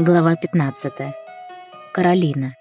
Глава 15. Каролина.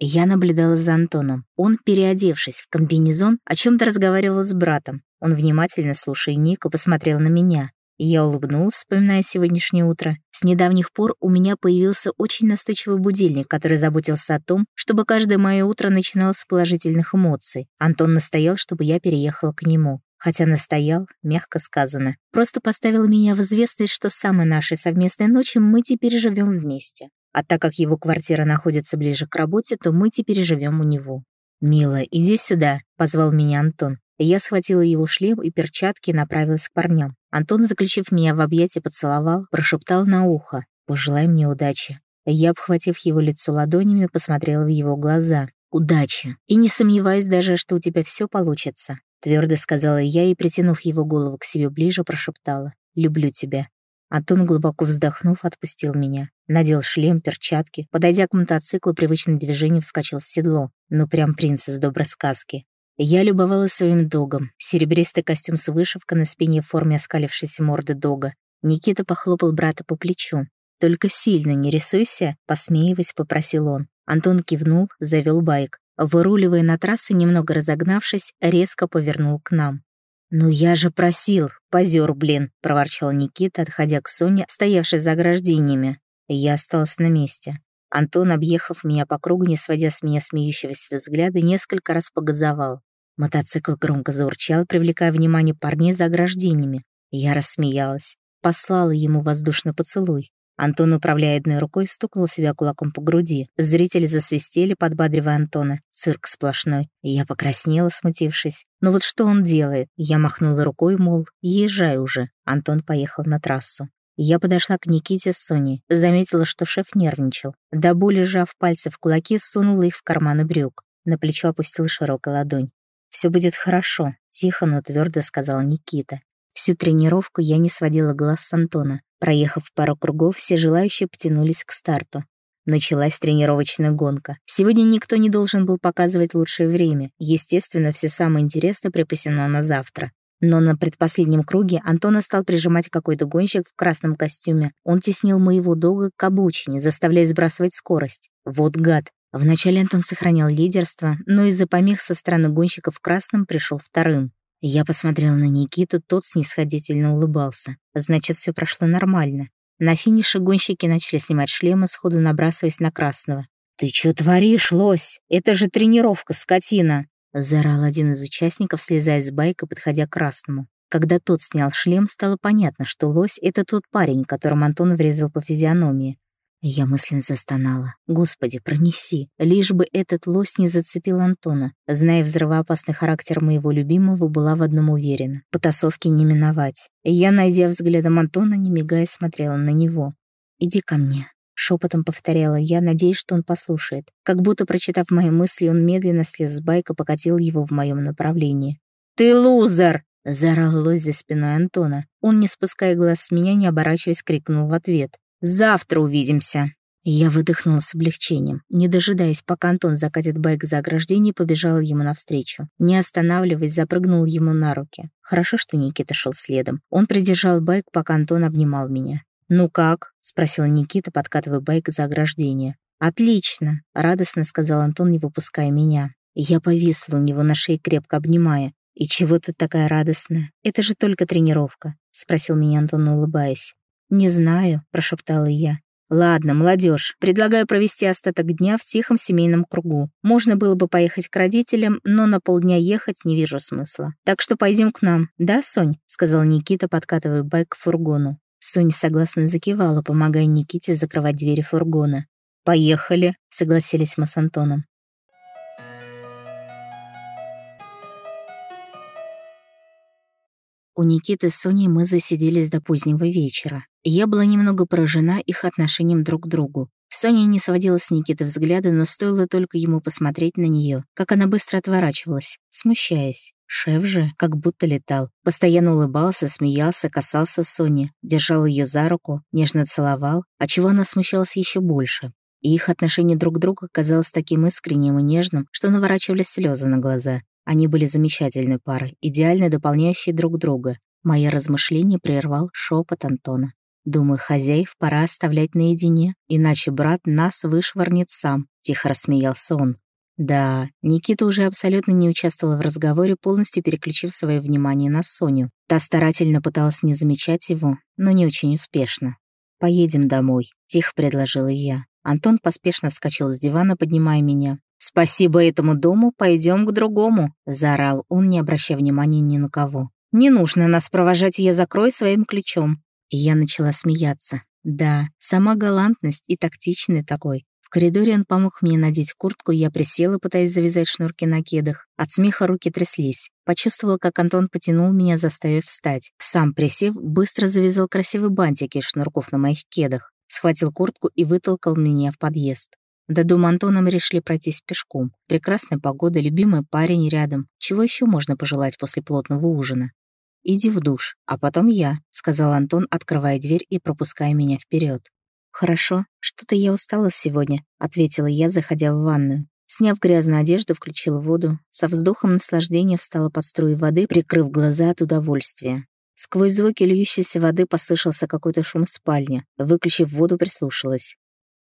Я наблюдала за Антоном. Он, переодевшись в комбинезон, о чем то разговаривал с братом. Он внимательно, слушая Ника, посмотрел на меня. Я улыбнулась, вспоминая сегодняшнее утро. С недавних пор у меня появился очень настойчивый будильник, который заботился о том, чтобы каждое мое утро начиналось с положительных эмоций. Антон настоял, чтобы я переехала к нему. Хотя настоял, мягко сказано. Просто поставил меня в известность, что с самой нашей совместной ночи мы теперь живем вместе. А так как его квартира находится ближе к работе, то мы теперь живем у него. «Мила, иди сюда», — позвал меня Антон. Я схватила его шлем и перчатки и направилась к парням. Антон, заключив меня в объятия, поцеловал, прошептал на ухо. «Пожелай мне удачи». Я, обхватив его лицо ладонями, посмотрела в его глаза. «Удачи. И не сомневаюсь даже, что у тебя все получится. Твердо сказала я и, притянув его голову к себе ближе, прошептала. «Люблю тебя». Антон, глубоко вздохнув, отпустил меня. Надел шлем, перчатки. Подойдя к мотоциклу, привычным движением вскочил в седло. Ну, прям принц из доброй сказки. Я любовалась своим догом. Серебристый костюм с вышивкой на спине в форме оскалившейся морды дога. Никита похлопал брата по плечу. «Только сильно не рисуйся», — посмеиваясь, попросил он. Антон кивнул, завел байк. Выруливая на трассу, немного разогнавшись, резко повернул к нам. «Ну я же просил, позер, блин», — проворчал Никита, отходя к Соне, стоявшей за ограждениями. Я осталась на месте. Антон, объехав меня по кругу, не сводя с меня смеющегося взгляда, несколько раз погазовал. Мотоцикл громко заурчал, привлекая внимание парней за ограждениями. Я рассмеялась, послала ему воздушный поцелуй. Антон, управляя одной рукой, стукнул себя кулаком по груди. Зрители засвистели, подбадривая Антона. Цирк сплошной. Я покраснела, смутившись. Но «Ну вот что он делает? Я махнула рукой, мол, езжай уже. Антон поехал на трассу. Я подошла к Никите с Соней, заметила, что шеф нервничал. До боли сжав пальцы в кулаки, сунула их в карманы брюк. На плечо опустила широкая ладонь. «Все будет хорошо», — тихо, но твердо сказал Никита. Всю тренировку я не сводила глаз с Антона. Проехав пару кругов, все желающие потянулись к старту. Началась тренировочная гонка. Сегодня никто не должен был показывать лучшее время. Естественно, все самое интересное припасено на завтра. Но на предпоследнем круге Антона стал прижимать какой-то гонщик в красном костюме. Он теснил моего дога к обочине, заставляя сбрасывать скорость. Вот гад. Вначале Антон сохранял лидерство, но из-за помех со стороны гонщика в красном пришел вторым. Я посмотрела на Никиту, тот снисходительно улыбался. Значит, все прошло нормально. На финише гонщики начали снимать шлемы, сходу набрасываясь на красного. «Ты что творишь, лось? Это же тренировка, скотина!» Заорал один из участников, слезая с байка, подходя к красному. Когда тот снял шлем, стало понятно, что лось — это тот парень, которым Антон врезал по физиономии. Я мысленно застонала. «Господи, пронеси! Лишь бы этот лось не зацепил Антона. Зная взрывоопасный характер моего любимого, была в одном уверена. Потасовки не миновать. Я, найдя взглядом Антона, не мигая, смотрела на него. «Иди ко мне», — шепотом повторяла я, надеясь, что он послушает. Как будто, прочитав мои мысли, он медленно слез с байка, покатил его в моем направлении. «Ты лузер!» — заорал лось за спиной Антона. Он, не спуская глаз с меня, не оборачиваясь, крикнул в ответ. Завтра увидимся». Я выдохнула с облегчением. Не дожидаясь, пока Антон закатит байк за ограждение, побежала ему навстречу. Не останавливаясь, запрыгнул ему на руки. Хорошо, что Никита шел следом. Он придержал байк, пока Антон обнимал меня. «Ну как?» — спросил Никита, подкатывая байк за ограждение. «Отлично!» — радостно сказал Антон, не выпуская меня. Я повисла у него на шее, крепко обнимая. «И чего ты такая радостная? Это же только тренировка», — спросил меня Антон, улыбаясь. «Не знаю», — прошептала я. «Ладно, молодежь, предлагаю провести остаток дня в тихом семейном кругу. Можно было бы поехать к родителям, но на полдня ехать не вижу смысла. Так что пойдем к нам, да, Сонь?» — сказал Никита, подкатывая байк к фургону. Соня согласно закивала, помогая Никите закрывать двери фургона. «Поехали», — согласились мы с Антоном. У Никиты с Соней мы засиделись до позднего вечера. Я была немного поражена их отношением друг к другу. Соня не сводила с Никиты взгляда, но стоило только ему посмотреть на нее, как она быстро отворачивалась, смущаясь. Шеф же как будто летал. Постоянно улыбался, смеялся, касался Сони, держал ее за руку, нежно целовал, отчего она смущалась еще больше. И их отношение друг к другу казалось таким искренним и нежным, что наворачивались слезы на глаза. Они были замечательной парой, идеально дополняющей друг друга. Мои размышления прервал шепот Антона. Думаю, хозяев пора оставлять наедине, иначе брат нас вышвырнет сам», — тихо рассмеялся он. Да, Никита уже абсолютно не участвовала в разговоре, полностью переключив свое внимание на Соню. Та старательно пыталась не замечать его, но не очень успешно. «Поедем домой», — тихо предложила я. Антон поспешно вскочил с дивана, поднимая меня. «Спасибо этому дому, пойдем к другому», — заорал он, не обращая внимания ни на кого. «Не нужно нас провожать, я закрою своим ключом». И я начала смеяться. Да, сама галантность и тактичный такой. В коридоре он помог мне надеть куртку, я присела, пытаясь завязать шнурки на кедах. От смеха руки тряслись. Почувствовала, как Антон потянул меня, заставив встать. Сам, присев, быстро завязал красивые бантики шнурков на моих кедах. Схватил куртку и вытолкал меня в подъезд. До дома Антона мы решили пройтись пешком. Прекрасная погода, любимый парень рядом. Чего еще можно пожелать после плотного ужина? «Иди в душ, а потом я», — сказал Антон, открывая дверь и пропуская меня вперед. «Хорошо, что-то я устала сегодня», — ответила я, заходя в ванную. Сняв грязную одежду, включила воду. Со вздохом наслаждения встала под струи воды, прикрыв глаза от удовольствия. Сквозь звуки льющейся воды послышался какой-то шум в спальне. Выключив воду, прислушалась.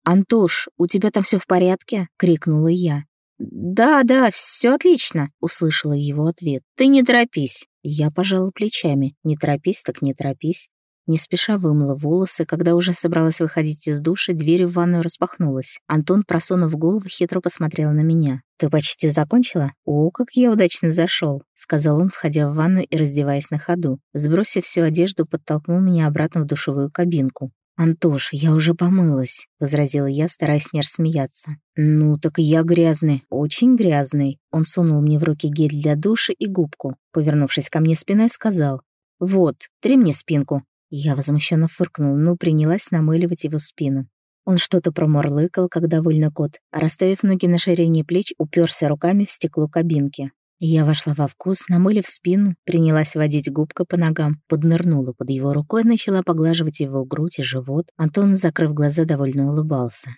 «Антош, у тебя там все в порядке?» — крикнула я. «Да, да, все отлично», — услышала его ответ. «Ты не торопись». Я пожала плечами. «Не торопись, так не торопись». Не спеша вымыла волосы, когда уже собралась выходить из душа, дверь в ванную распахнулась. Антон, просунув голову, хитро посмотрел на меня. «Ты почти закончила?» «О, как я удачно зашел, сказал он, входя в ванную и раздеваясь на ходу. Сбросив всю одежду, подтолкнул меня обратно в душевую кабинку. «Антош, я уже помылась», — возразила я, стараясь не рассмеяться. «Ну, так я грязный, очень грязный». Он сунул мне в руки гель для душа и губку. Повернувшись ко мне спиной, сказал. «Вот, три мне спинку». Я возмущенно фыркнул, но принялась намыливать его спину. Он что-то промурлыкал, как довольно кот, а расставив ноги на ширине плеч, уперся руками в стекло кабинки. Я вошла во вкус, намылив спину, принялась водить губкой по ногам, поднырнула под его рукой, начала поглаживать его грудь и живот. Антон, закрыв глаза, довольно улыбался.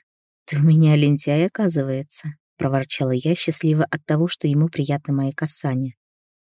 «Ты у меня лентяй, оказывается», — проворчала я, счастлива от того, что ему приятны мои касания.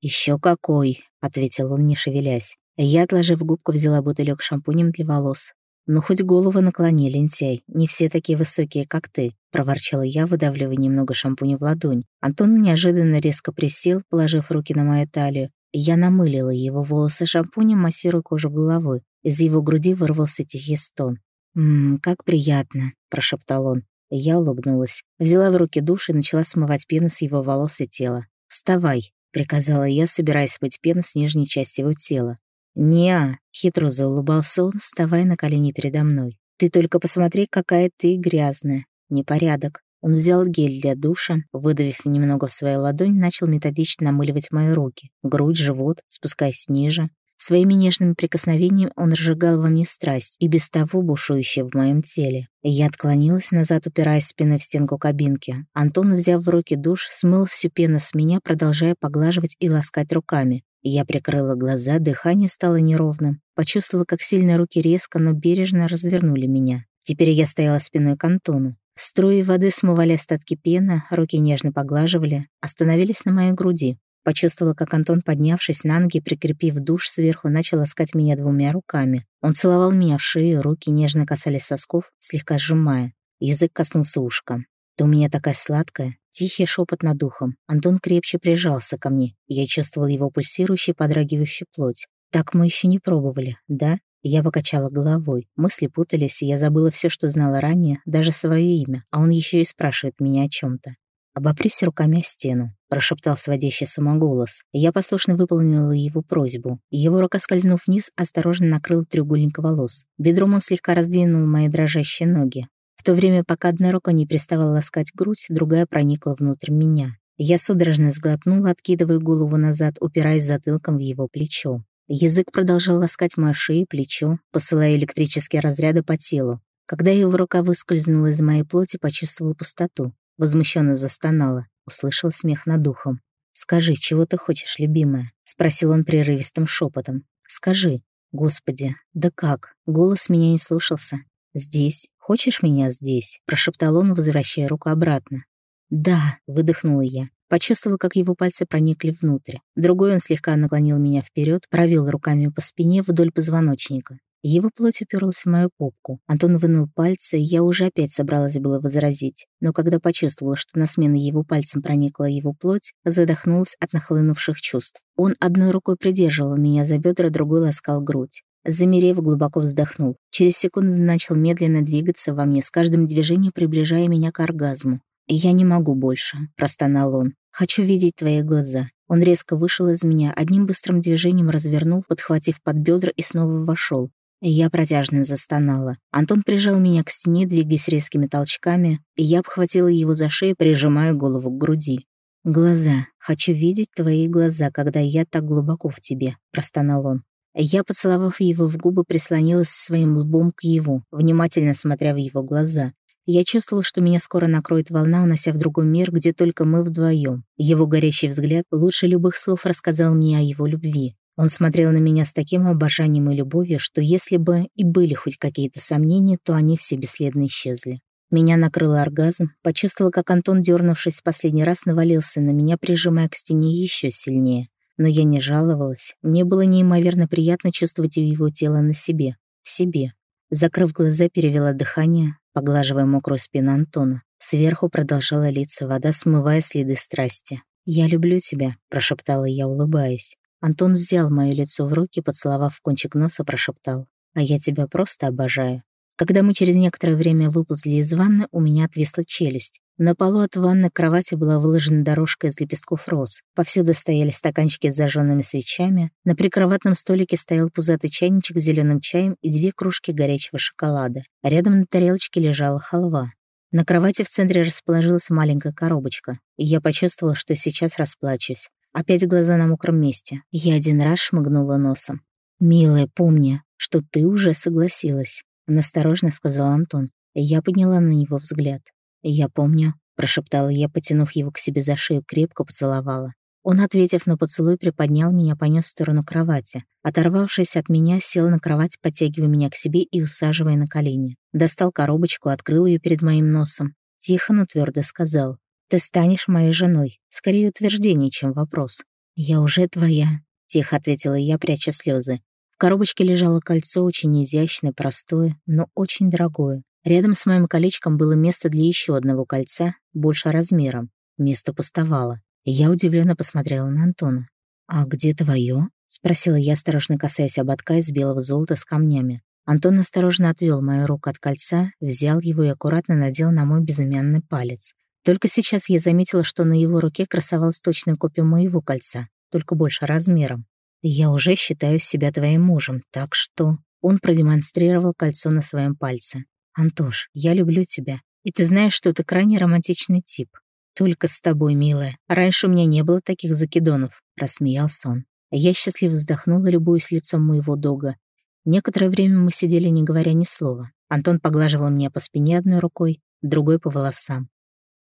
«Еще какой!» — ответил он, не шевелясь. Я, отложив губку, взяла бутылек шампунем для волос. «Ну, хоть голову наклони, лентяй, не все такие высокие, как ты», — проворчала я, выдавливая немного шампуня в ладонь. Антон неожиданно резко присел, положив руки на мою талию. Я намылила его волосы шампунем, массируя кожу головы. Из его груди вырвался тихий стон. «Ммм, как приятно», — прошептал он. Я улыбнулась, взяла в руки душ и начала смывать пену с его волос и тела. «Вставай», — приказала я, собираясь смыть пену с нижней части его тела. «Не-а», хитро заулыбался он, вставая на колени передо мной. «Ты только посмотри, какая ты грязная. Непорядок». Он взял гель для душа, выдавив немного в свою ладонь, начал методично намыливать мои руки, грудь, живот, спускаясь ниже. Своими нежными прикосновениями он разжигал во мне страсть, и без того бушующую в моем теле. Я отклонилась назад, упираясь спиной в стенку кабинки. Антон, взяв в руки душ, смыл всю пену с меня, продолжая поглаживать и ласкать руками. Я прикрыла глаза, дыхание стало неровным. Почувствовала, как сильные руки резко, но бережно развернули меня. Теперь я стояла спиной к Антону. Струи воды смывали остатки пены, руки нежно поглаживали, остановились на моей груди. Почувствовала, как Антон, поднявшись на ноги, прикрепив душ сверху, начал ласкать меня двумя руками. Он целовал меня в шею, руки нежно касались сосков, слегка сжимая. Язык коснулся ушка. «Ты у меня такая сладкая, Тихий шепот над ухом. Антон крепче прижался ко мне. Я чувствовал его пульсирующую, подрагивающую плоть. Так мы еще не пробовали, да? Я покачала головой. Мысли путались, и я забыла все, что знала ранее, даже свое имя, а он еще и спрашивает меня о чем то «Обопрись руками о стену», — прошептал сводящий с ума голос. Я послушно выполнила его просьбу. Его рука, скользнув вниз, осторожно накрыла треугольник волос. Бедром он слегка раздвинул мои дрожащие ноги то время, пока одна рука не приставала ласкать грудь, другая проникла внутрь меня. Я судорожно сглотнула, откидывая голову назад, упираясь затылком в его плечо. Язык продолжал ласкать мою шею и плечо, посылая электрические разряды по телу. Когда его рука выскользнула из моей плоти, почувствовала пустоту. Возмущенно застонала. Услышал смех над духом. «Скажи, чего ты хочешь, любимая?» — спросил он прерывистым шепотом. «Скажи». «Господи, да как?» Голос меня не слушался. «Здесь, «Хочешь меня здесь?» — прошептал он, возвращая руку обратно. «Да», — выдохнула я. Почувствовала, как его пальцы проникли внутрь. Другой он слегка наклонил меня вперед, провел руками по спине вдоль позвоночника. Его плоть уперлась в мою попку. Антон вынул пальцы, и я уже опять собралась было возразить. Но когда почувствовала, что на смену его пальцем проникла его плоть, задохнулась от нахлынувших чувств. Он одной рукой придерживал меня за бедра, другой ласкал грудь. Замерев, глубоко вздохнул. Через секунду начал медленно двигаться во мне, с каждым движением приближая меня к оргазму. «Я не могу больше», — простонал он. «Хочу видеть твои глаза». Он резко вышел из меня, одним быстрым движением развернул, подхватив под бедра и снова вошел. Я протяжно застонала. Антон прижал меня к стене, двигаясь резкими толчками, и я обхватила его за шею, прижимая голову к груди. «Глаза. Хочу видеть твои глаза, когда я так глубоко в тебе», — простонал он. Я, поцеловав его в губы, прислонилась своим лбом к его, внимательно смотря в его глаза. Я чувствовала, что меня скоро накроет волна, унося в другой мир, где только мы вдвоем. Его горящий взгляд лучше любых слов рассказал мне о его любви. Он смотрел на меня с таким обожанием и любовью, что если бы и были хоть какие-то сомнения, то они все бесследно исчезли. Меня накрыл оргазм, почувствовала, как Антон, дернувшись в последний раз, навалился на меня, прижимая к стене еще сильнее. Но я не жаловалась. Мне было неимоверно приятно чувствовать его тело на себе. В себе. Закрыв глаза, перевела дыхание, поглаживая мокрую спину Антона. Сверху продолжала литься вода, смывая следы страсти. «Я люблю тебя», — прошептала я, улыбаясь. Антон взял моё лицо в руки, поцеловав кончик носа, прошептал. «А я тебя просто обожаю». Когда мы через некоторое время выползли из ванны, у меня отвисла челюсть. На полу от ванны кровати была выложена дорожка из лепестков роз. Повсюду стояли стаканчики с зажженными свечами. На прикроватном столике стоял пузатый чайничек с зеленым чаем и две кружки горячего шоколада. Рядом на тарелочке лежала халва. На кровати в центре расположилась маленькая коробочка, и я почувствовала, что сейчас расплачусь. Опять глаза на мокром месте. Я один раз шмыгнула носом. «Милая, помни, что ты уже согласилась», — насторожно сказал Антон. Я подняла на него взгляд. «Я помню», — прошептала я, потянув его к себе за шею, крепко поцеловала. Он, ответив на поцелуй, приподнял меня, понес в сторону кровати. Оторвавшись от меня, сел на кровать, подтягивая меня к себе и усаживая на колени. Достал коробочку, открыл ее перед моим носом. Тихо, но твердо сказал. «Ты станешь моей женой». Скорее утверждение, чем вопрос. «Я уже твоя», — тихо ответила я, пряча слезы. В коробочке лежало кольцо, очень изящное, простое, но очень дорогое. Рядом с моим колечком было место для еще одного кольца, больше размером. Место пустовало. Я удивленно посмотрела на Антона. «А где твое?» — спросила я, осторожно касаясь ободка из белого золота с камнями. Антон осторожно отвел мою руку от кольца, взял его и аккуратно надел на мой безымянный палец. Только сейчас я заметила, что на его руке красовалась точная копия моего кольца, только больше размером. Я уже считаю себя твоим мужем, так что...» Он продемонстрировал кольцо на своем пальце. «Антош, я люблю тебя, и ты знаешь, что ты крайне романтичный тип. Только с тобой, милая. Раньше у меня не было таких закидонов», — рассмеялся он. Я счастливо вздохнула, любуясь лицом моего дога. Некоторое время мы сидели, не говоря ни слова. Антон поглаживал меня по спине одной рукой, другой — по волосам.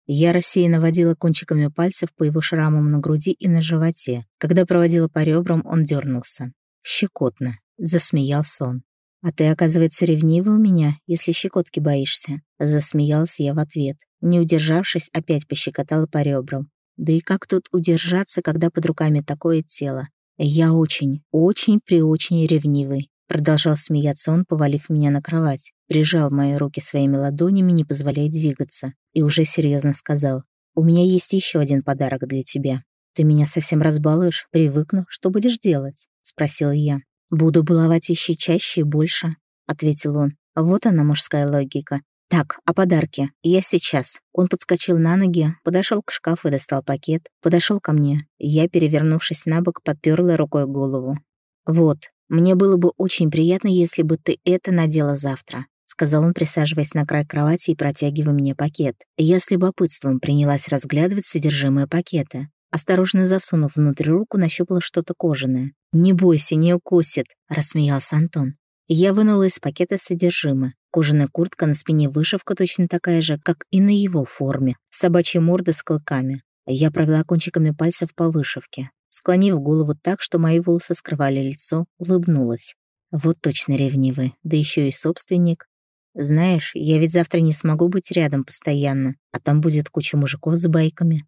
Я рассеянно водила кончиками пальцев по его шрамам на груди и на животе. Когда проводила по ребрам, он дернулся. Щекотно. Засмеялся он. «А ты, оказывается, ревнива у меня, если щекотки боишься?» Засмеялся я в ответ. Не удержавшись, опять пощекотала по ребрам. Да и как тут удержаться, когда под руками такое тело? Я очень, очень-преочень ревнивый. Продолжал смеяться он, повалив меня на кровать. Прижал мои руки своими ладонями, не позволяя двигаться. И уже серьезно сказал. «У меня есть еще один подарок для тебя. Ты меня совсем разбалуешь, привыкну. Что будешь делать?» Спросила я. «Буду баловать еще чаще и больше», — ответил он. Вот она, мужская логика. «Так, о подарке. Я сейчас». Он подскочил на ноги, подошел к шкафу и достал пакет, подошел ко мне. Я, перевернувшись на бок, подперла рукой голову. «Вот, «Мне было бы очень приятно, если бы ты это надела завтра», сказал он, присаживаясь на край кровати и протягивая мне пакет. Я с любопытством принялась разглядывать содержимое пакета. Осторожно засунув внутрь руку, нащупала что-то кожаное. «Не бойся, не укусит», — рассмеялся Антон. Я вынула из пакета содержимое. Кожаная куртка, на спине вышивка точно такая же, как и на его форме. Собачья морда с клыками. Я провела кончиками пальцев по вышивке склонив голову так, что мои волосы скрывали лицо, улыбнулась. Вот точно ревнивый, да еще и собственник. Знаешь, я ведь завтра не смогу быть рядом постоянно, а там будет куча мужиков с байками.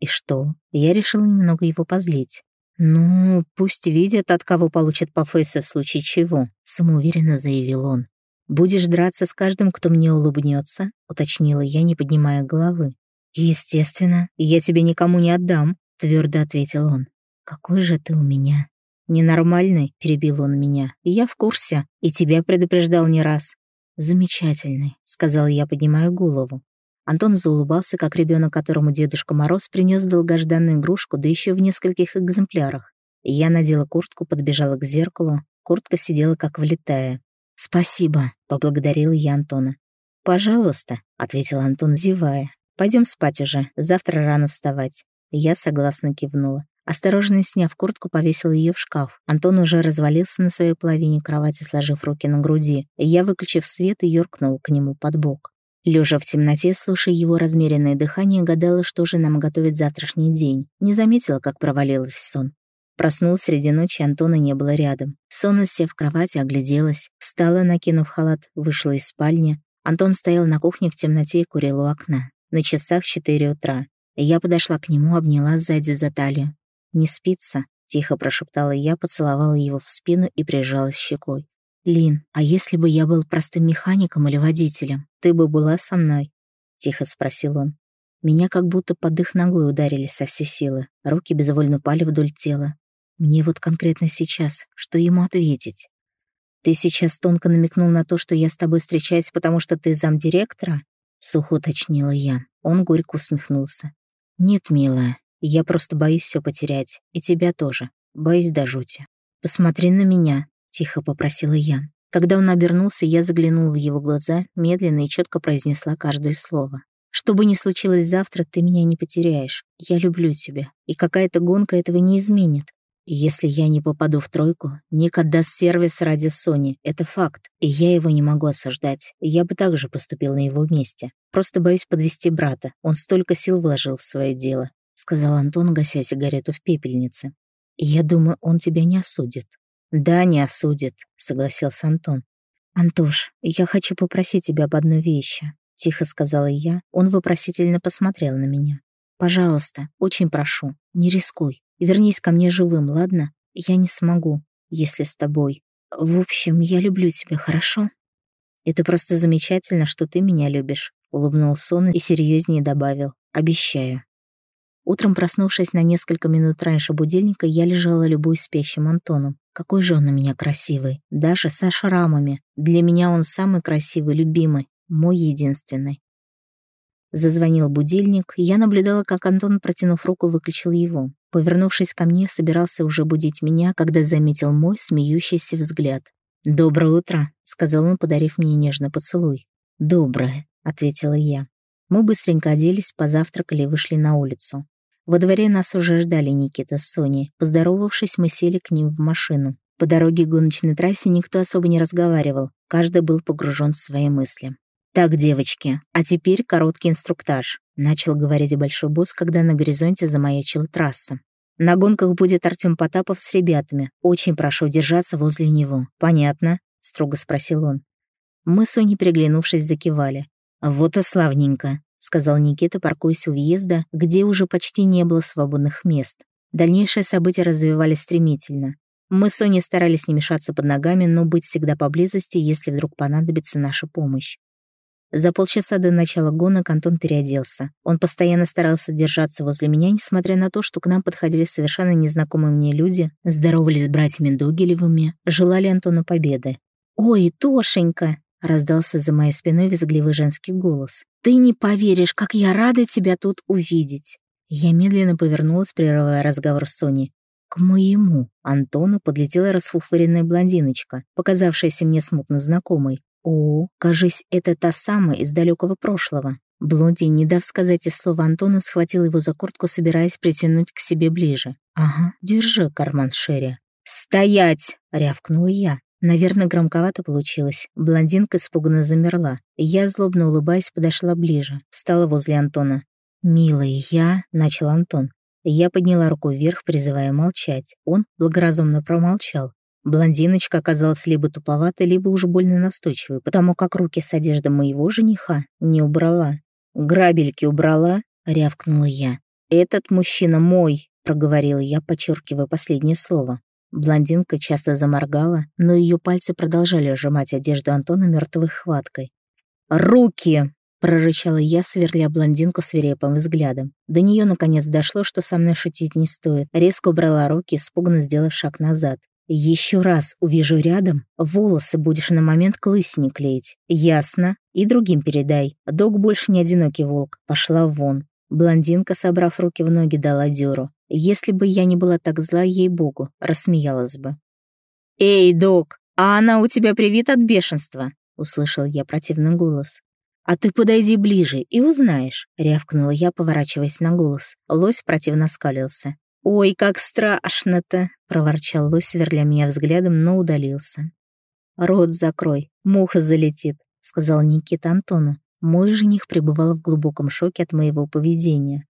И что? Я решила немного его позлить. «Ну, пусть видят, от кого получат по фейсу в случае чего», — самоуверенно заявил он. «Будешь драться с каждым, кто мне улыбнется, уточнила я, не поднимая головы. «Естественно, я тебе никому не отдам», — твердо ответил он. «Какой же ты у меня?» «Ненормальный», — перебил он меня. «И я в курсе, и тебя предупреждал не раз». «Замечательный», — сказал я, поднимая голову. Антон заулыбался, как ребенок, которому Дедушка Мороз принес долгожданную игрушку, да еще в нескольких экземплярах. Я надела куртку, подбежала к зеркалу. Куртка сидела как влетая. «Спасибо», — поблагодарила я Антона. «Пожалуйста», — ответил Антон, зевая. Пойдем спать уже, завтра рано вставать». Я согласно кивнула. Осторожно сняв куртку, повесил ее в шкаф. Антон уже развалился на своей половине кровати, сложив руки на груди. Я, выключив свет, юркнул к нему под бок. Лежа в темноте, слушая его размеренное дыхание, гадала, что же нам готовит завтрашний день. Не заметила, как провалилась в сон. Проснулась среди ночи, Антона не было рядом. Сонно сев в кровати, огляделась. Встала, накинув халат, вышла из спальни. Антон стоял на кухне в темноте и курил у окна. На часах четыре утра. Я подошла к нему, обняла сзади за талию. «Не спится?» — тихо прошептала я, поцеловала его в спину и прижалась щекой. «Лин, а если бы я был простым механиком или водителем, ты бы была со мной?» — тихо спросил он. Меня как будто под их ногой ударили со всей силы, руки безвольно пали вдоль тела. Мне вот конкретно сейчас, что ему ответить? «Ты сейчас тонко намекнул на то, что я с тобой встречаюсь, потому что ты замдиректора?» — сухо уточнила я. Он горько усмехнулся. «Нет, милая, я просто боюсь все потерять, и тебя тоже. Боюсь до жути. Посмотри на меня, тихо попросила я. Когда он обернулся, я заглянула в его глаза, медленно и четко произнесла каждое слово. «Что бы ни случилось завтра, ты меня не потеряешь. Я люблю тебя, и какая-то гонка этого не изменит. Если я не попаду в тройку, Ник отдаст сервис ради Сони. Это факт, и я его не могу осуждать. Я бы также поступил на его месте. Просто боюсь подвести брата. Он столько сил вложил в свое дело», — сказал Антон, гася сигарету в пепельнице. «И я думаю, он тебя не осудит. «Да, не осудит», — согласился Антон. «Антош, я хочу попросить тебя об одной вещи», — тихо сказала я. Он вопросительно посмотрел на меня. «Пожалуйста, очень прошу, не рискуй. Вернись ко мне живым, ладно? Я не смогу, если с тобой. В общем, я люблю тебя, хорошо?» «Это просто замечательно, что ты меня любишь», — улыбнулся он и серьезнее добавил. «Обещаю». Утром, проснувшись на несколько минут раньше будильника, я лежала любой спящим Антоном. Какой же он у меня красивый. Даже со шрамами. Для меня он самый красивый, любимый. Мой единственный. Зазвонил будильник, я наблюдала, как Антон, протянув руку, выключил его. Повернувшись ко мне, собирался уже будить меня, когда заметил мой смеющийся взгляд. «Доброе утро», — сказал он, подарив мне нежный поцелуй. «Доброе», — ответила я. Мы быстренько оделись, позавтракали и вышли на улицу. Во дворе нас уже ждали Никита с Соней. Поздоровавшись, мы сели к ним в машину. По дороге к гоночной трассе никто особо не разговаривал. Каждый был погружен в свои мысли. «Так, девочки, а теперь короткий инструктаж», — начал говорить большой босс, когда на горизонте замаячила трасса. «На гонках будет Артём Потапов с ребятами. Очень прошу держаться возле него. Понятно?» — строго спросил он. Мы с Соней, приглянувшись, закивали. «Вот и славненько сказал Никита, паркуясь у въезда, где уже почти не было свободных мест. Дальнейшие события развивались стремительно. Мы с Соней старались не мешаться под ногами, но быть всегда поблизости, если вдруг понадобится наша помощь. За полчаса до начала гонок Антон переоделся. Он постоянно старался держаться возле меня, несмотря на то, что к нам подходили совершенно незнакомые мне люди, здоровались с братьями Дугелевыми, желали Антону победы. «Ой, Тошенька!» Раздался за моей спиной визгливый женский голос. «Ты не поверишь, как я рада тебя тут увидеть!» Я медленно повернулась, прерывая разговор с Соней. К моему Антону подлетела расфуфыренная блондиночка, показавшаяся мне смутно знакомой. О, кажись, это та самая из далекого прошлого. Блонди, не дав сказать и слова Антону, схватил его за куртку, собираясь притянуть к себе ближе. «Ага, держи карман Шерри». «Стоять!» — рявкнула я. Наверное, громковато получилось. Блондинка испуганно замерла. Я, злобно улыбаясь, подошла ближе, встала возле Антона. «Милый, я...» — начал Антон. Я подняла руку вверх, призывая молчать. Он благоразумно промолчал. Блондиночка оказалась либо туповатой, либо уж больно настойчивой, потому как руки с одежды моего жениха не убрала. «Грабельки убрала?» — рявкнула я. «Этот мужчина мой!» проговорила я, подчеркивая последнее слово. Блондинка часто заморгала, но ее пальцы продолжали сжимать одежду Антона мертвой хваткой. «Руки!» — прорычала я, сверля блондинку свирепым взглядом. До нее наконец дошло, что со мной шутить не стоит. Резко убрала руки, испуганно сделав шаг назад. Еще раз увижу рядом, волосы будешь на момент к лысине клеить. Ясно? И другим передай. Дог больше не одинокий волк. Пошла вон. Блондинка, собрав руки в ноги, дала дёру. Если бы я не была так зла, ей-богу, рассмеялась бы. «Эй, док, а она у тебя привит от бешенства?» — услышал я противный голос. «А ты подойди ближе и узнаешь», — рявкнула я, поворачиваясь на голос. Лось противно скалился. «Ой, как страшно-то!» — проворчал лось, сверля меня взглядом, но удалился. «Рот закрой, муха залетит», — сказал Никита Антону. Мой жених пребывал в глубоком шоке от моего поведения.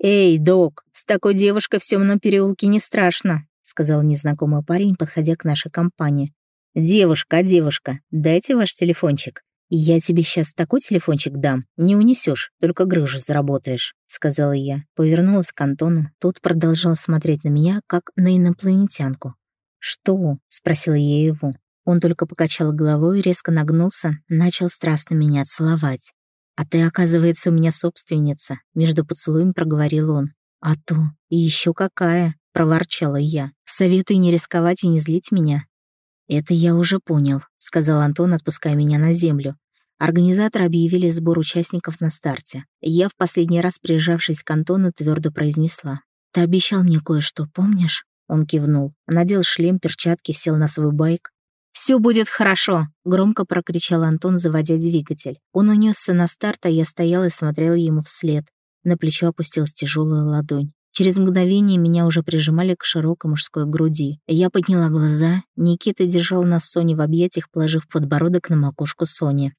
«Эй, док, с такой девушкой в темном переулке не страшно», — сказал незнакомый парень, подходя к нашей компании. «Девушка, девушка, дайте ваш телефончик». «Я тебе сейчас такой телефончик дам, не унесешь, только грыжу заработаешь», — сказала я. Повернулась к Антону, тот продолжал смотреть на меня, как на инопланетянку. «Что?» — спросила я его. Он только покачал головой, резко нагнулся, начал страстно меня целовать. «А ты, оказывается, у меня собственница», — между поцелуями проговорил он. «А то, и еще какая», — проворчала я. «Советую не рисковать и не злить меня». «Это я уже понял», — сказал Антон, отпуская меня на землю. Организаторы объявили сбор участников на старте. Я, в последний раз прижавшись к Антону, твердо произнесла. «Ты обещал мне кое-что, помнишь?» Он кивнул. Надел шлем, перчатки, сел на свой байк. «Все будет хорошо», — громко прокричал Антон, заводя двигатель. Он унесся на старт, а я стояла и смотрела ему вслед. На плечо опустилась тяжелая ладонь. Через мгновение меня уже прижимали к широкой мужской груди. Я подняла глаза. Никита держал нас Сони в объятиях, положив подбородок на макушку Сони.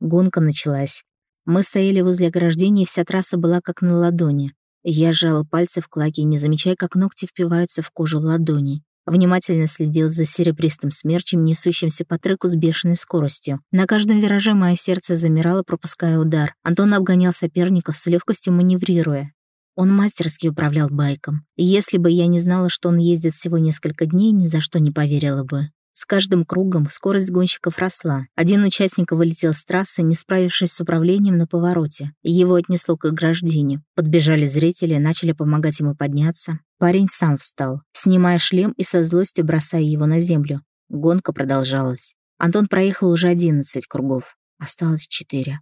Гонка началась. Мы стояли возле ограждения, и вся трасса была как на ладони. Я сжала пальцы в кулаки, не замечая, как ногти впиваются в кожу ладоней. Внимательно следил за серебристым смерчем, несущимся по треку с бешеной скоростью. На каждом вираже мое сердце замирало, пропуская удар. Антон обгонял соперников с легкостью маневрируя. Он мастерски управлял байком. Если бы я не знала, что он ездит всего несколько дней, ни за что не поверила бы. С каждым кругом скорость гонщиков росла. Один участник вылетел с трассы, не справившись с управлением на повороте. Его отнесло к ограждению. Подбежали зрители, начали помогать ему подняться. Парень сам встал, снимая шлем и со злостью бросая его на землю. Гонка продолжалась. Антон проехал уже 11 кругов. Осталось 4.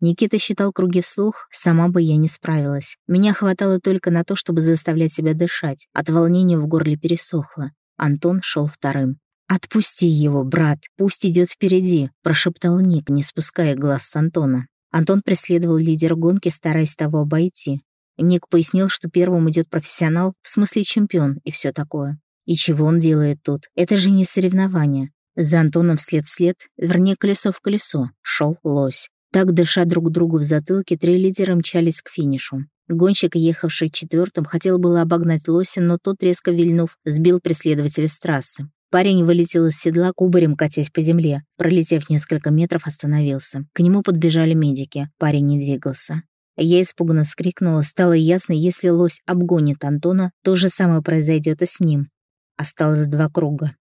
Никита считал круги вслух, сама бы я не справилась. Меня хватало только на то, чтобы заставлять себя дышать. От волнения в горле пересохло. Антон шел вторым. «Отпусти его, брат, пусть идет впереди», — прошептал Ник, не спуская глаз с Антона. Антон преследовал лидера гонки, стараясь того обойти. Ник пояснил, что первым идет профессионал, в смысле чемпион и все такое. И чего он делает тут? Это же не соревнование. За Антоном след в след, вернее, колесо в колесо, шел лось. Так, дыша друг другу в затылке, три лидера мчались к финишу. Гонщик, ехавший четвертым, хотел было обогнать лося, но тот, резко вильнув, сбил преследователя с трассы. Парень вылетел из седла, кубарем катясь по земле. Пролетев несколько метров, остановился. К нему подбежали медики. Парень не двигался. Я испуганно вскрикнула. Стало ясно, если лось обгонит Антона, то же самое произойдет и с ним. Осталось два круга.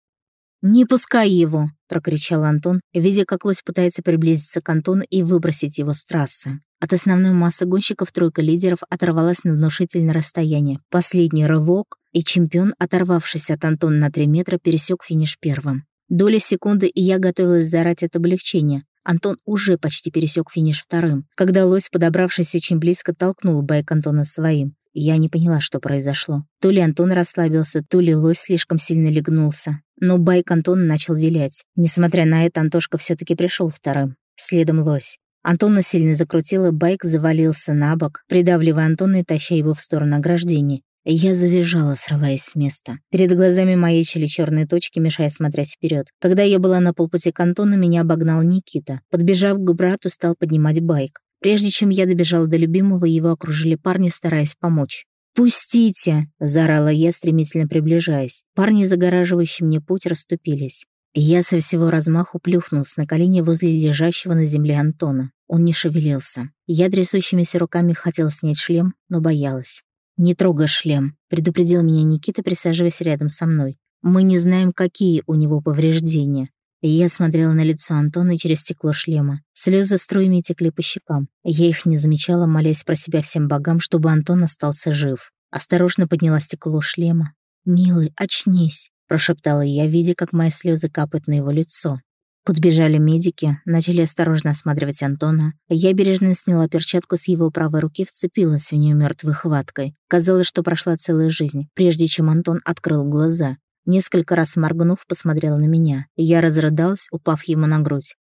«Не пускай его!» — прокричал Антон, видя, как лось пытается приблизиться к Антону и выбросить его с трассы. От основной массы гонщиков тройка лидеров оторвалась на внушительное расстояние. Последний рывок, и чемпион, оторвавшись от Антона на 3 метра, пересек финиш первым. Доля секунды, и я готовилась зарать от облегчения. Антон уже почти пересек финиш вторым, когда лось, подобравшись очень близко, толкнул байк Антона своим. Я не поняла, что произошло. То ли Антон расслабился, то ли лось слишком сильно легнулся. Но байк Антона начал вилять. Несмотря на это, Антошка все таки пришел вторым. Следом лось. Антона сильно закрутила, байк завалился на бок, придавливая Антона и таща его в сторону ограждения. Я завизжала, срываясь с места. Перед глазами маячили черные точки, мешая смотреть вперед. Когда я была на полпути к Антону, меня обогнал Никита. Подбежав к брату, стал поднимать байк. Прежде чем я добежала до любимого, его окружили парни, стараясь помочь. «Пустите!» — заорала я, стремительно приближаясь. Парни, загораживающие мне путь, расступились. Я со всего размаху плюхнулся на колени возле лежащего на земле Антона. Он не шевелился. Я трясущимися руками хотела снять шлем, но боялась. «Не трогай шлем», — предупредил меня Никита, присаживаясь рядом со мной. «Мы не знаем, какие у него повреждения». Я смотрела на лицо Антона через стекло шлема. Слезы струями текли по щекам. Я их не замечала, молясь про себя всем богам, чтобы Антон остался жив. Осторожно подняла стекло шлема. «Милый, очнись», — прошептала я, видя, как мои слезы капают на его лицо. Подбежали медики, начали осторожно осматривать Антона. Я бережно сняла перчатку с его правой руки, вцепилась в нее мертвой хваткой. Казалось, что прошла целая жизнь, прежде чем Антон открыл глаза. Несколько раз моргнув, посмотрела на меня. Я разрыдалась, упав ему на грудь.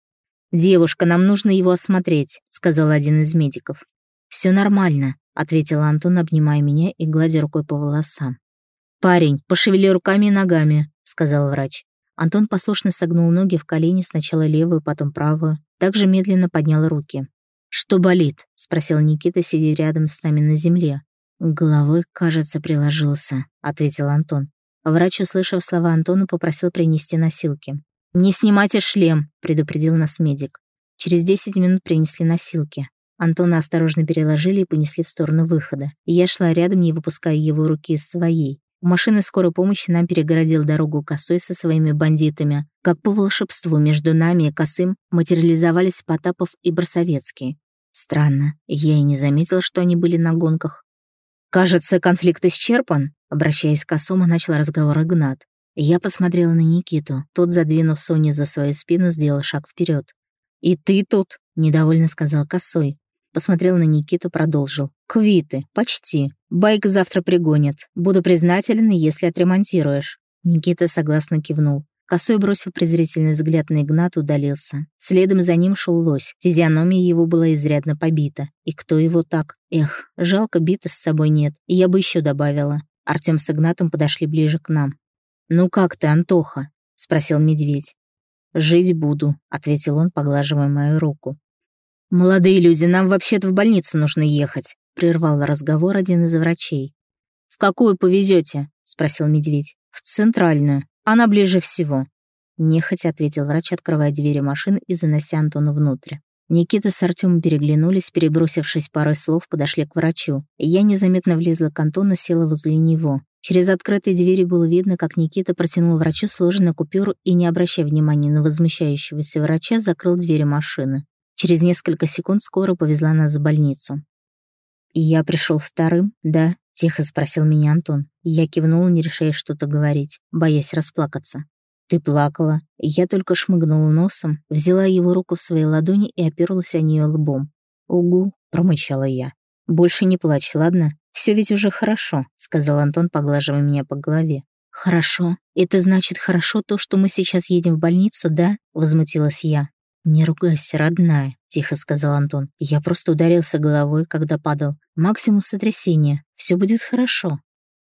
«Девушка, нам нужно его осмотреть», — сказал один из медиков. Все нормально», — ответил Антон, обнимая меня и гладя рукой по волосам. «Парень, пошевели руками и ногами», — сказал врач. Антон послушно согнул ноги в колени, сначала левую, потом правую. Также медленно поднял руки. «Что болит?» — спросил Никита, сидя рядом с нами на земле. «Головой, кажется, приложился», — ответил Антон. Врач, услышав слова Антона, попросил принести носилки. «Не снимайте шлем», — предупредил нас медик. Через 10 минут принесли носилки. Антона осторожно переложили и понесли в сторону выхода. я шла рядом, не выпуская его руки из своей. У машины скорой помощи нам перегородил дорогу косой со своими бандитами. Как по волшебству между нами и косым материализовались Потапов и Барсовецкий. Странно, я и не заметил, что они были на гонках. «Кажется, конфликт исчерпан», — обращаясь к косому, начал разговор Игнат. Я посмотрела на Никиту. Тот, задвинув Соню за свою спину, сделал шаг вперед. «И ты тут?» — недовольно сказал Косой. Посмотрел на Никиту, продолжил. «Квиты, почти. Байк завтра пригонят. Буду признателен, если отремонтируешь». Никита согласно кивнул. Косой, бросив презрительный взгляд на Игната, удалился. Следом за ним шел лось. Физиономия его была изрядно побита. И кто его так? Эх, жалко, бита с собой нет. И я бы еще добавила. Артем с Игнатом подошли ближе к нам. «Ну как ты, Антоха?» — спросил медведь. «Жить буду», — ответил он, поглаживая мою руку. «Молодые люди, нам вообще-то в больницу нужно ехать», — прервал разговор один из врачей. «В какую повезете? спросил медведь. «В центральную. Она ближе всего». Нехотя ответил врач, открывая двери машины и занося Антону внутрь. Никита с Артемом переглянулись, перебросившись парой слов, подошли к врачу. Я незаметно влезла к Антону, села возле него. Через открытые двери было видно, как Никита протянул врачу сложенную купюру и, не обращая внимания на возмущающегося врача, закрыл двери машины. Через несколько секунд скоро повезла нас в больницу. «И я пришел вторым, да?» — тихо спросил меня Антон. Я кивнула, не решая что-то говорить, боясь расплакаться. «Ты плакала». Я только шмыгнула носом, взяла его руку в свои ладони и оперлась о нее лбом. «Угу», — промычала я. «Больше не плачь, ладно? Все ведь уже хорошо», — сказал Антон, поглаживая меня по голове. «Хорошо? Это значит хорошо то, что мы сейчас едем в больницу, да?» — возмутилась я. «Не ругайся, родная», — тихо сказал Антон. «Я просто ударился головой, когда падал. Максимум сотрясения. Все будет хорошо».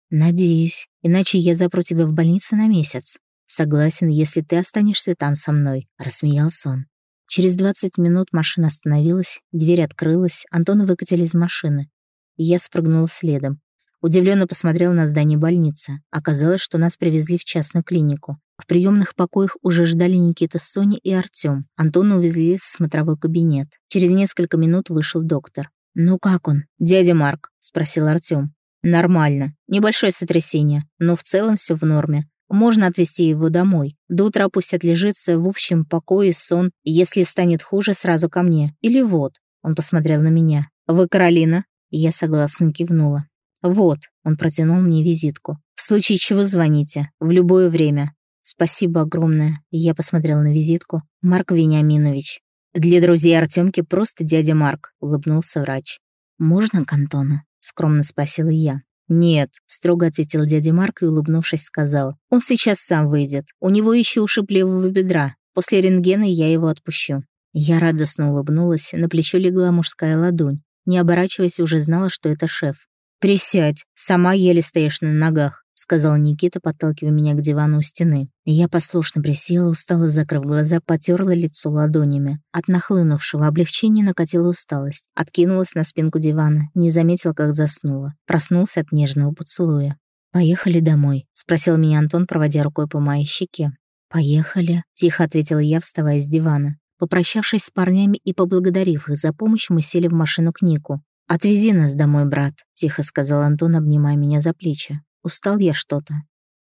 «Надеюсь. Иначе я запру тебя в больнице на месяц». «Согласен, если ты останешься там со мной», — рассмеялся он. Через 20 минут машина остановилась, дверь открылась, Антона выкатили из машины. Я спрыгнула следом. Удивленно посмотрел на здание больницы. Оказалось, что нас привезли в частную клинику. В приемных покоях уже ждали Никита с Соней и Артём. Антона увезли в смотровой кабинет. Через несколько минут вышел доктор. «Ну как он?» «Дядя Марк», — спросил Артём. «Нормально. Небольшое сотрясение, но в целом все в норме. Можно отвезти его домой. До утра пусть отлежится в общем покое сон. Если станет хуже, сразу ко мне. Или вот». Он посмотрел на меня. «Вы Каролина?» Я согласно кивнула. «Вот», — он протянул мне визитку. «В случае чего звоните. В любое время. Спасибо огромное». Я посмотрела на визитку. «Марк Вениаминович». «Для друзей Артемки просто дядя Марк», — улыбнулся врач. «Можно к Антону?» — скромно спросила я. «Нет», — строго ответил дядя Марк и, улыбнувшись, сказал. «Он сейчас сам выйдет. У него еще ушиб левого бедра. После рентгена я его отпущу». Я радостно улыбнулась, на плечо легла мужская ладонь. Не оборачиваясь, уже знала, что это шеф. «Присядь, сама еле стоишь на ногах», — сказал Никита, подталкивая меня к дивану у стены. Я послушно присела, устало закрыв глаза, потерла лицо ладонями. От нахлынувшего облегчения накатила усталость. Откинулась на спинку дивана, не заметила, как заснула. Проснулся от нежного поцелуя. «Поехали домой», — спросил меня Антон, проводя рукой по моей щеке. «Поехали», — тихо ответила я, вставая с дивана. Попрощавшись с парнями и поблагодарив их за помощь, мы сели в машину к Нику. «Отвези нас домой, брат», — тихо сказал Антон, обнимая меня за плечи. «Устал я что-то».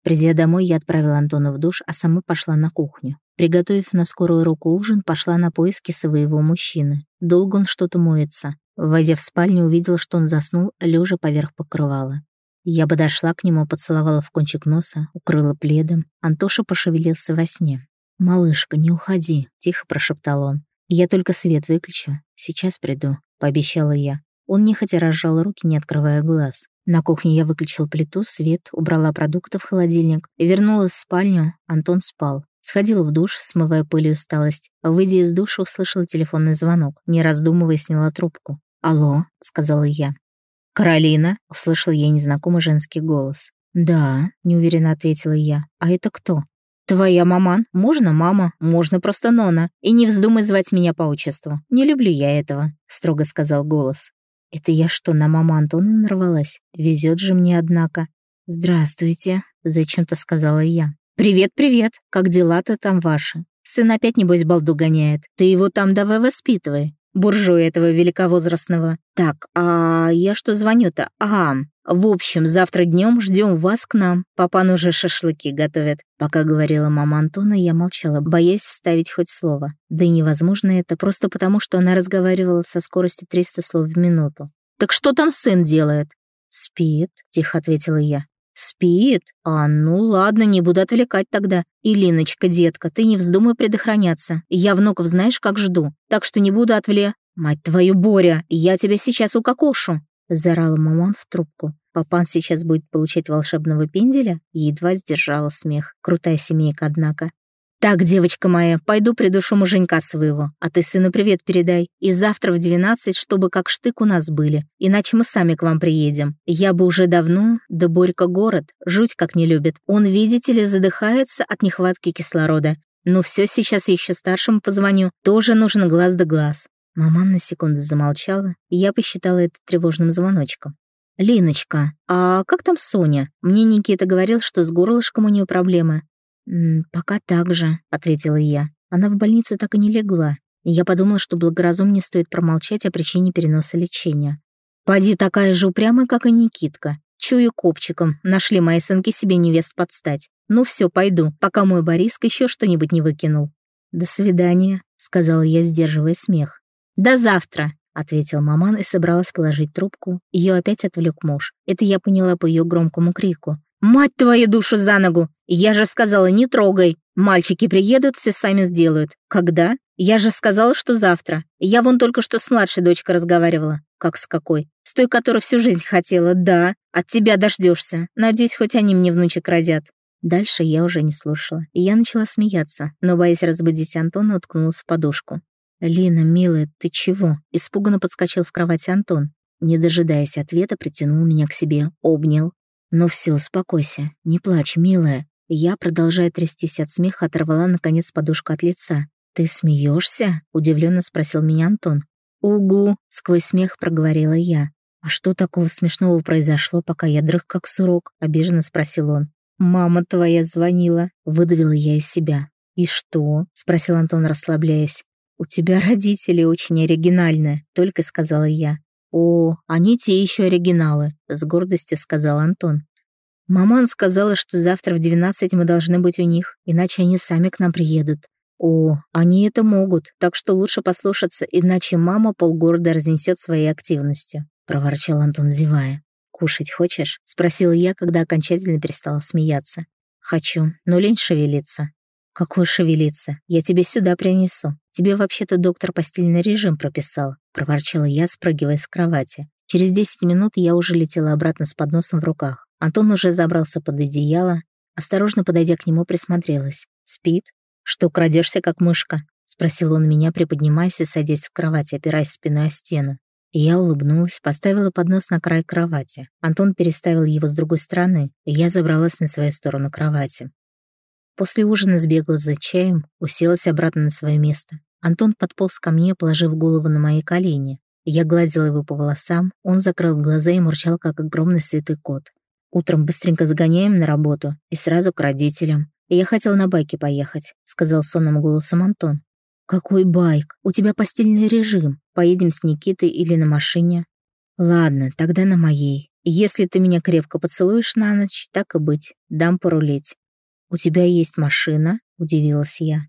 Придя домой, я отправила Антона в душ, а сама пошла на кухню. Приготовив на скорую руку ужин, пошла на поиски своего мужчины. Долго он что-то моется. Войдя в спальню, увидела, что он заснул, лежа поверх покрывала. Я подошла к нему, поцеловала в кончик носа, укрыла пледом. Антоша пошевелился во сне. «Малышка, не уходи», — тихо прошептал он. «Я только свет выключу. Сейчас приду», — пообещала я. Он нехотя разжал руки, не открывая глаз. На кухне я выключил плиту, свет, убрала продукты в холодильник вернулась в спальню. Антон спал. Сходила в душ, смывая пыль и усталость. Выйдя из душа, услышала телефонный звонок. Не раздумывая, сняла трубку. «Алло», — сказала я. «Каролина?» — услышал я незнакомый женский голос. «Да», — неуверенно ответила я. «А это кто?» «Твоя маман? Можно мама, можно просто Нона. И не вздумай звать меня по отчеству. Не люблю я этого», — строго сказал голос. Это я что, на маму Антона нарвалась? Везет же мне, однако. «Здравствуйте», — зачем-то сказала я. «Привет-привет, как дела-то там ваши? Сын опять, небось, балду гоняет. Ты его там давай воспитывай буржуя этого великовозрастного. Так, а я что звоню-то? Ага. В общем, завтра днем ждем вас к нам. Папан уже шашлыки готовит. Пока говорила мама Антона, я молчала, боясь вставить хоть слово. Да невозможно это, просто потому, что она разговаривала со скоростью 300 слов в минуту. «Так что там сын делает?» «Спит», — тихо ответила я. «Спит? А, ну ладно, не буду отвлекать тогда. Илиночка, детка, ты не вздумай предохраняться. Я внуков знаешь, как жду. Так что не буду отвле...» «Мать твою, Боря, я тебя сейчас укокошу!» Заорала маман в трубку. Папан сейчас будет получать волшебного пенделя? Едва сдержала смех. Крутая семейка, однако. «Так, девочка моя, пойду придушу муженька своего, а ты сыну привет передай. И завтра в двенадцать, чтобы как штык у нас были, иначе мы сами к вам приедем. Я бы уже давно, да Борька город, жуть как не любит. Он, видите ли, задыхается от нехватки кислорода. Ну все, сейчас еще старшему позвоню, тоже нужен глаз да глаз». Маман на секунду замолчала, и я посчитала это тревожным звоночком. «Линочка, а как там Соня? Мне Никита говорил, что с горлышком у нее проблемы. «Пока так же», — ответила я. Она в больницу так и не легла, и я подумала, что благоразумнее стоит промолчать о причине переноса лечения. «Поди такая же упрямая, как и Никитка. Чую копчиком, нашли мои сынки себе невест подстать. Ну все, пойду, пока мой Бориска еще что-нибудь не выкинул». «До свидания», — сказала я, сдерживая смех. «До завтра», — ответил маман и собралась положить трубку. Ее опять отвлек муж. Это я поняла по ее громкому крику. «Мать твою душу за ногу! Я же сказала, не трогай! Мальчики приедут, все сами сделают. Когда? Я же сказала, что завтра. Я вон только что с младшей дочкой разговаривала. Как с какой? С той, которая всю жизнь хотела. Да, от тебя дождешься. Надеюсь, хоть они мне внучек родят». Дальше я уже не слушала, я начала смеяться, но, боясь разбудить Антона, уткнулась в подушку. «Лина, милая, ты чего?» Испуганно подскочил в кровати Антон. Не дожидаясь ответа, притянул меня к себе, обнял, «Ну все, успокойся, не плачь, милая». Я, продолжая трястись от смеха, оторвала, наконец, подушку от лица. «Ты смеешься? удивленно спросил меня Антон. «Угу», — сквозь смех проговорила я. «А что такого смешного произошло, пока я дрых как сурок?» — обиженно спросил он. «Мама твоя звонила», — выдавила я из себя. «И что?» — спросил Антон, расслабляясь. «У тебя родители очень оригинальные», — только сказала я. «О, они те еще оригиналы», — с гордостью сказал Антон. «Маман сказала, что завтра в 12 мы должны быть у них, иначе они сами к нам приедут». «О, они это могут, так что лучше послушаться, иначе мама полгорода разнесет своей активностью», — проворчал Антон, зевая. «Кушать хочешь?» — спросила я, когда окончательно перестала смеяться. «Хочу, но лень шевелиться». «Какой шевелиться? Я тебе сюда принесу. Тебе вообще-то доктор постельный режим прописал», — проворчала я, спрыгивая с кровати. Через десять минут я уже летела обратно с подносом в руках. Антон уже забрался под одеяло. Осторожно подойдя к нему, присмотрелась. «Спит? Что, крадешься, как мышка?» — спросил он меня, приподнимаясь и садясь в кровати, опираясь спиной о стену. И я улыбнулась, поставила поднос на край кровати. Антон переставил его с другой стороны, и я забралась на свою сторону кровати. После ужина сбегла за чаем, уселась обратно на свое место. Антон подполз ко мне, положив голову на мои колени. Я гладила его по волосам, он закрыл глаза и мурчал, как огромный сытый кот. «Утром быстренько загоняем на работу и сразу к родителям. Я хотел на байке поехать», — сказал сонным голосом Антон. «Какой байк? У тебя постельный режим. Поедем с Никитой или на машине?» Ладно, тогда на моей. Если ты меня крепко поцелуешь на ночь, так и быть, дам порулить. У тебя есть машина? Удивилась я.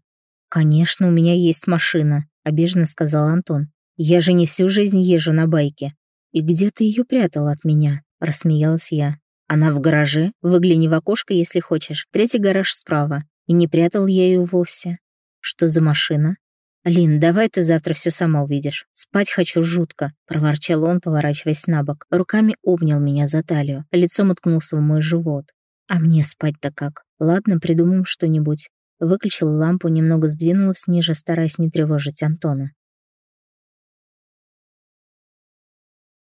Конечно, у меня есть машина, обиженно сказал Антон. Я же не всю жизнь езжу на байке. И где ты ее прятал от меня? Рассмеялась я. Она в гараже, выгляни в окошко, если хочешь. Третий гараж справа. И не прятал я ее вовсе. Что за машина? «Лин, давай ты завтра все сама увидишь. Спать хочу жутко», — проворчал он, поворачиваясь на бок. Руками обнял меня за талию, лицом уткнулся в мой живот. «А мне спать-то как? Ладно, придумаем что-нибудь». Выключила лампу, немного сдвинулась ниже, стараясь не тревожить Антона.